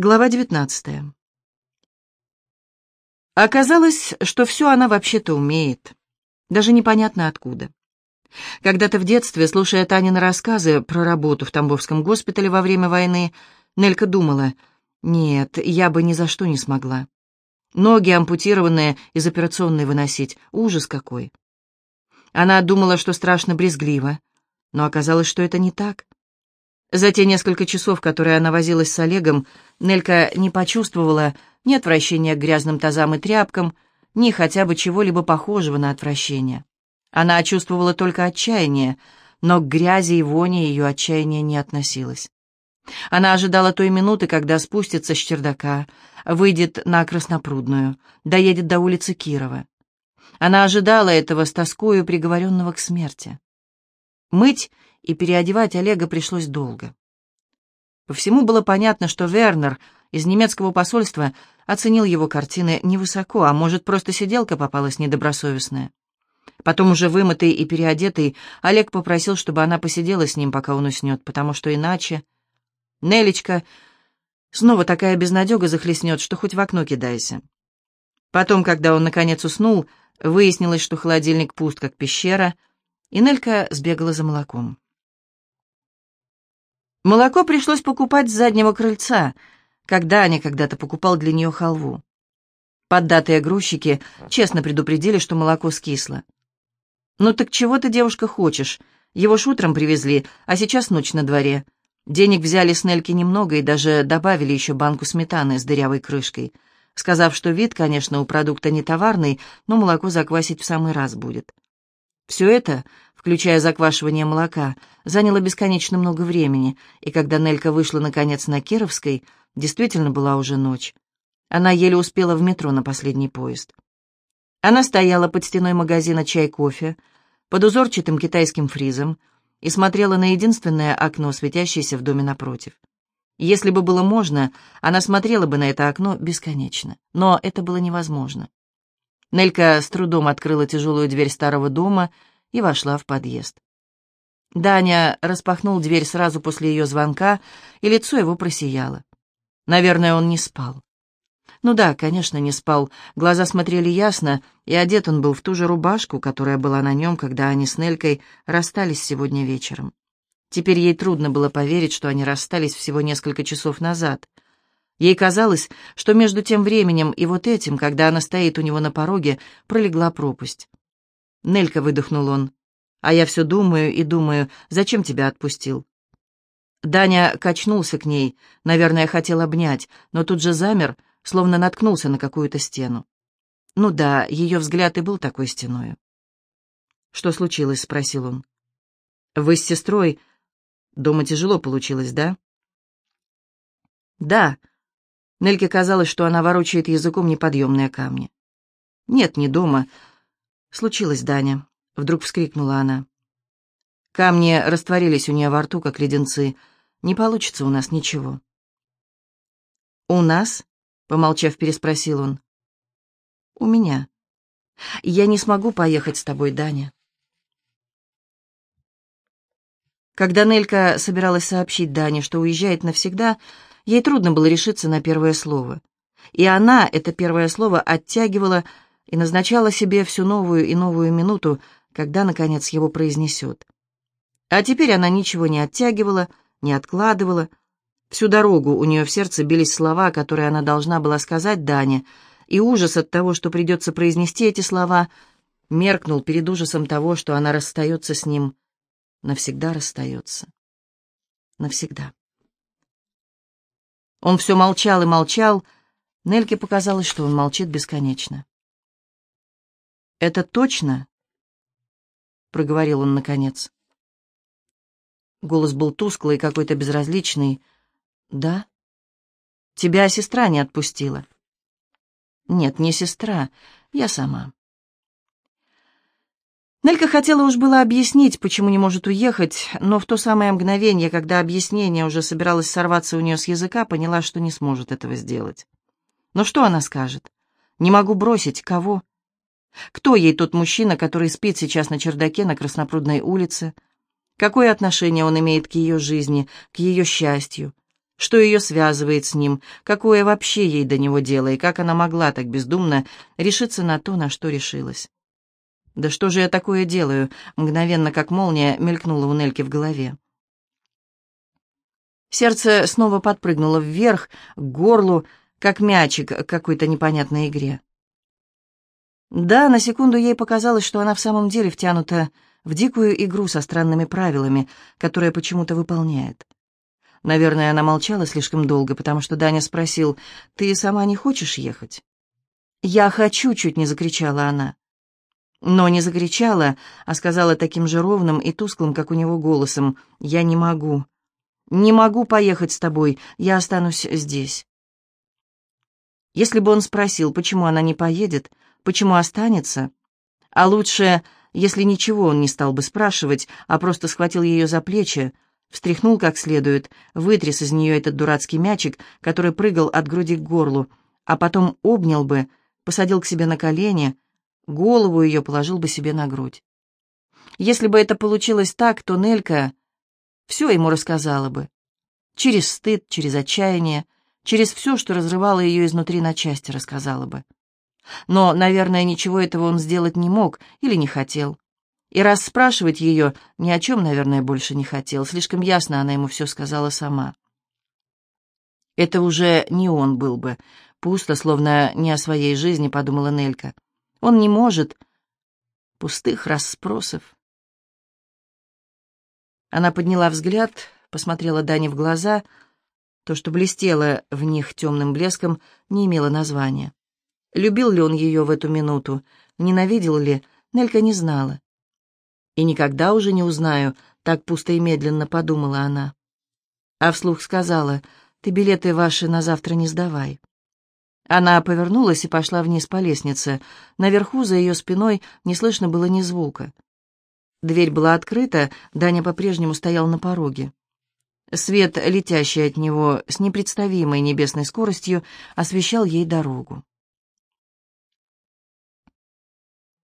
Глава 19. Оказалось, что все она вообще-то умеет, даже непонятно откуда. Когда-то в детстве, слушая Танины рассказы про работу в Тамбовском госпитале во время войны, Нелька думала, нет, я бы ни за что не смогла. Ноги ампутированные из операционной выносить, ужас какой. Она думала, что страшно брезгливо, но оказалось, что это не так. За те несколько часов, которые она возилась с Олегом, Нелька не почувствовала ни отвращения к грязным тазам и тряпкам, ни хотя бы чего-либо похожего на отвращение. Она чувствовала только отчаяние, но к грязи и воне ее отчаяние не относилось. Она ожидала той минуты, когда спустится с чердака, выйдет на Краснопрудную, доедет до улицы Кирова. Она ожидала этого с тоскою приговоренного к смерти. Мыть и переодевать Олега пришлось долго. По всему было понятно, что Вернер из немецкого посольства оценил его картины невысоко, а может, просто сиделка попалась недобросовестная. Потом уже вымытый и переодетый, Олег попросил, чтобы она посидела с ним, пока он уснет, потому что иначе... Нелечка снова такая безнадега захлестнет, что хоть в окно кидайся. Потом, когда он наконец уснул, выяснилось, что холодильник пуст, как пещера, и Нелька сбегала за молоком. Молоко пришлось покупать с заднего крыльца, когда Аня когда-то покупал для нее халву. Поддатые грузчики честно предупредили, что молоко скисло. «Ну так чего ты, девушка, хочешь? Его ж утром привезли, а сейчас ночь на дворе. Денег взяли с Нельки немного и даже добавили еще банку сметаны с дырявой крышкой, сказав, что вид, конечно, у продукта не товарный, но молоко заквасить в самый раз будет. Все это включая заквашивание молока, заняло бесконечно много времени, и когда Нелька вышла, наконец, на Кировской, действительно была уже ночь. Она еле успела в метро на последний поезд. Она стояла под стеной магазина «Чай-кофе», под узорчатым китайским фризом, и смотрела на единственное окно, светящееся в доме напротив. Если бы было можно, она смотрела бы на это окно бесконечно, но это было невозможно. Нелька с трудом открыла тяжелую дверь старого дома и вошла в подъезд. Даня распахнул дверь сразу после ее звонка, и лицо его просияло. Наверное, он не спал. Ну да, конечно, не спал. Глаза смотрели ясно, и одет он был в ту же рубашку, которая была на нем, когда они с Нелькой расстались сегодня вечером. Теперь ей трудно было поверить, что они расстались всего несколько часов назад. Ей казалось, что между тем временем и вот этим, когда она стоит у него на пороге, пролегла пропасть. «Нелька», — выдохнул он. «А я все думаю и думаю, зачем тебя отпустил?» Даня качнулся к ней, наверное, хотел обнять, но тут же замер, словно наткнулся на какую-то стену. Ну да, ее взгляд и был такой стеною. «Что случилось?» — спросил он. «Вы с сестрой. Дома тяжело получилось, да?» «Да». Нельке казалось, что она ворочает языком неподъемные камни. «Нет, не дома. «Случилось, Даня», — вдруг вскрикнула она. Камни растворились у нее во рту, как леденцы. «Не получится у нас ничего». «У нас?» — помолчав, переспросил он. «У меня. Я не смогу поехать с тобой, Даня». Когда Нелька собиралась сообщить Дане, что уезжает навсегда, ей трудно было решиться на первое слово. И она это первое слово оттягивала, и назначала себе всю новую и новую минуту, когда, наконец, его произнесет. А теперь она ничего не оттягивала, не откладывала. Всю дорогу у нее в сердце бились слова, которые она должна была сказать Дане, и ужас от того, что придется произнести эти слова, меркнул перед ужасом того, что она расстается с ним, навсегда расстается. Навсегда. Он все молчал и молчал, Нельке показалось, что он молчит бесконечно. «Это точно?» — проговорил он наконец. Голос был тусклый какой-то безразличный. «Да?» «Тебя сестра не отпустила?» «Нет, не сестра, я сама». Нелька хотела уж было объяснить, почему не может уехать, но в то самое мгновение, когда объяснение уже собиралось сорваться у нее с языка, поняла, что не сможет этого сделать. Но что она скажет? «Не могу бросить. Кого?» Кто ей тот мужчина, который спит сейчас на чердаке на Краснопрудной улице? Какое отношение он имеет к ее жизни, к ее счастью? Что ее связывает с ним, какое вообще ей до него дело, и как она могла так бездумно решиться на то, на что решилась. «Да что же я такое делаю?» — мгновенно, как молния, мелькнула у Нельки в голове. Сердце снова подпрыгнуло вверх, к горлу, как мячик к какой-то непонятной игре. Да, на секунду ей показалось, что она в самом деле втянута в дикую игру со странными правилами, которые почему-то выполняет. Наверное, она молчала слишком долго, потому что Даня спросил, «Ты сама не хочешь ехать?» «Я хочу!» — чуть не закричала она. Но не закричала, а сказала таким же ровным и тусклым, как у него голосом, «Я не могу. Не могу поехать с тобой, я останусь здесь». Если бы он спросил, почему она не поедет, почему останется, а лучше, если ничего он не стал бы спрашивать, а просто схватил ее за плечи, встряхнул как следует, вытряс из нее этот дурацкий мячик, который прыгал от груди к горлу, а потом обнял бы, посадил к себе на колени, голову ее положил бы себе на грудь. Если бы это получилось так, то Нелька все ему рассказала бы. Через стыд, через отчаяние, через все, что разрывало ее изнутри на части, рассказала бы. Но, наверное, ничего этого он сделать не мог или не хотел. И раз спрашивать ее ни о чем, наверное, больше не хотел. Слишком ясно она ему все сказала сама. Это уже не он был бы. Пусто, словно не о своей жизни, подумала Нелька. Он не может. Пустых расспросов. Она подняла взгляд, посмотрела Дане в глаза. То, что блестело в них темным блеском, не имело названия. Любил ли он ее в эту минуту, ненавидел ли, Нелька не знала. И никогда уже не узнаю, так пусто и медленно подумала она. А вслух сказала, ты билеты ваши на завтра не сдавай. Она повернулась и пошла вниз по лестнице. Наверху, за ее спиной, не слышно было ни звука. Дверь была открыта, Даня по-прежнему стоял на пороге. Свет, летящий от него с непредставимой небесной скоростью, освещал ей дорогу.